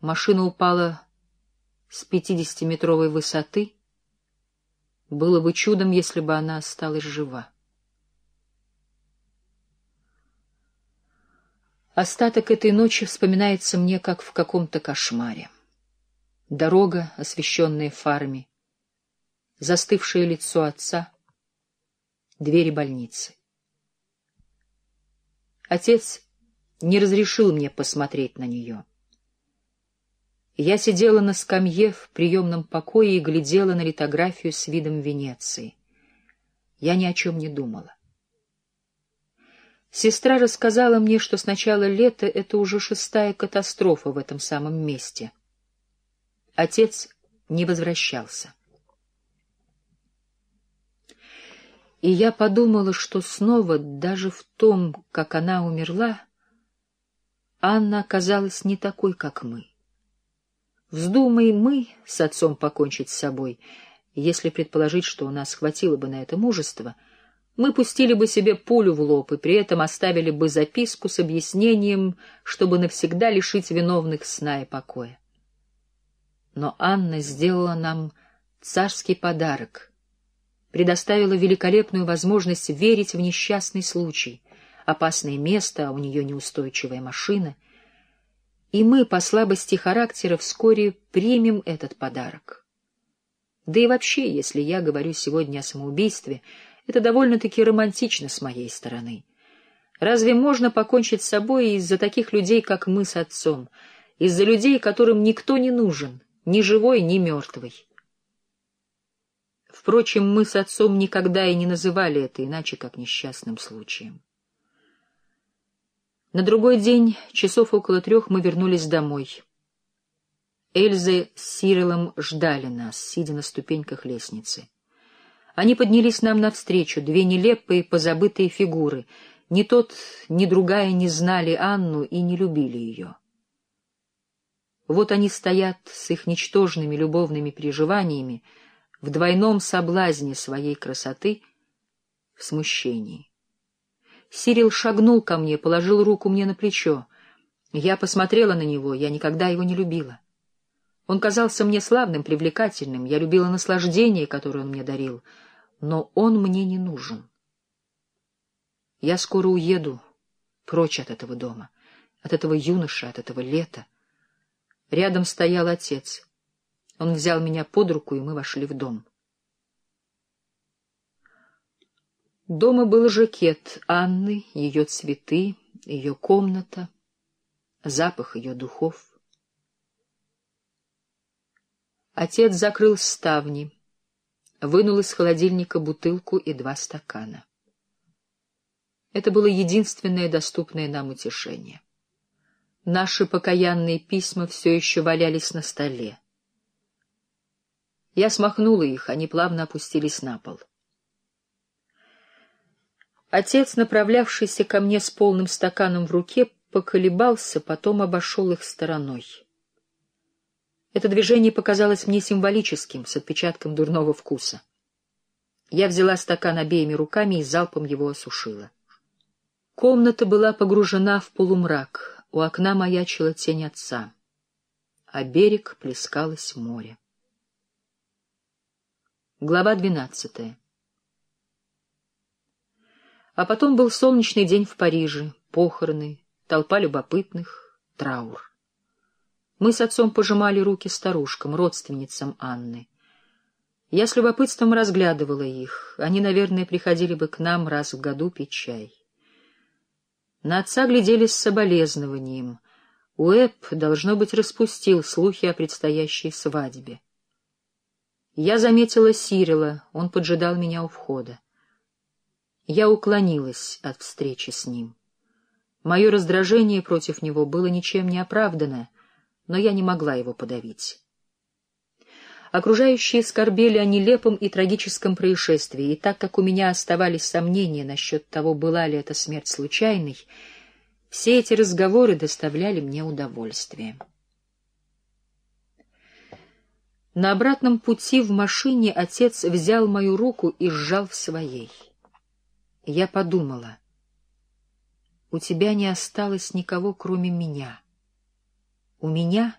Машина упала с пятидесятиметровой высоты. Было бы чудом, если бы она осталась жива. Остаток этой ночи вспоминается мне, как в каком-то кошмаре. Дорога, освещенная фарами, застывшее лицо отца, двери больницы. Отец не разрешил мне посмотреть на нее. Я сидела на скамье в приемном покое и глядела на литографию с видом Венеции. Я ни о чем не думала. Сестра рассказала мне, что с начала лета это уже шестая катастрофа в этом самом месте. Отец не возвращался. И я подумала, что снова, даже в том, как она умерла, Анна оказалась не такой, как мы. Вздумай мы с отцом покончить с собой, если предположить, что у нас хватило бы на это мужества, мы пустили бы себе пулю в лоб и при этом оставили бы записку с объяснением, чтобы навсегда лишить виновных сна и покоя. Но Анна сделала нам царский подарок, предоставила великолепную возможность верить в несчастный случай, опасное место, а у нее неустойчивая машина — и мы, по слабости характера, вскоре примем этот подарок. Да и вообще, если я говорю сегодня о самоубийстве, это довольно-таки романтично с моей стороны. Разве можно покончить с собой из-за таких людей, как мы с отцом, из-за людей, которым никто не нужен, ни живой, ни мертвый? Впрочем, мы с отцом никогда и не называли это иначе, как несчастным случаем. На другой день, часов около трех, мы вернулись домой. Эльза с Сирилом ждали нас, сидя на ступеньках лестницы. Они поднялись нам навстречу, две нелепые, позабытые фигуры. Ни тот, ни другая не знали Анну и не любили ее. Вот они стоят с их ничтожными любовными переживаниями в двойном соблазне своей красоты, в смущении. Сирил шагнул ко мне, положил руку мне на плечо. Я посмотрела на него, я никогда его не любила. Он казался мне славным, привлекательным, я любила наслаждение, которое он мне дарил, но он мне не нужен. Я скоро уеду прочь от этого дома, от этого юноша, от этого лета. Рядом стоял отец. Он взял меня под руку, и мы вошли в дом. Дома был жакет Анны, ее цветы, ее комната, запах ее духов. Отец закрыл ставни, вынул из холодильника бутылку и два стакана. Это было единственное доступное нам утешение. Наши покаянные письма все еще валялись на столе. Я смахнула их, они плавно опустились на пол. Отец, направлявшийся ко мне с полным стаканом в руке, поколебался, потом обошел их стороной. Это движение показалось мне символическим, с отпечатком дурного вкуса. Я взяла стакан обеими руками и залпом его осушила. Комната была погружена в полумрак, у окна маячила тень отца, а берег плескалось море. Глава двенадцатая а потом был солнечный день в Париже, похороны, толпа любопытных, траур. Мы с отцом пожимали руки старушкам, родственницам Анны. Я с любопытством разглядывала их. Они, наверное, приходили бы к нам раз в году пить чай. На отца глядели с соболезнованием. Уэб, должно быть, распустил слухи о предстоящей свадьбе. Я заметила Сирила, он поджидал меня у входа. Я уклонилась от встречи с ним. Мое раздражение против него было ничем не оправдано, но я не могла его подавить. Окружающие скорбели о нелепом и трагическом происшествии, и так как у меня оставались сомнения насчет того, была ли эта смерть случайной, все эти разговоры доставляли мне удовольствие. На обратном пути в машине отец взял мою руку и сжал в своей. Я подумала, у тебя не осталось никого, кроме меня. У меня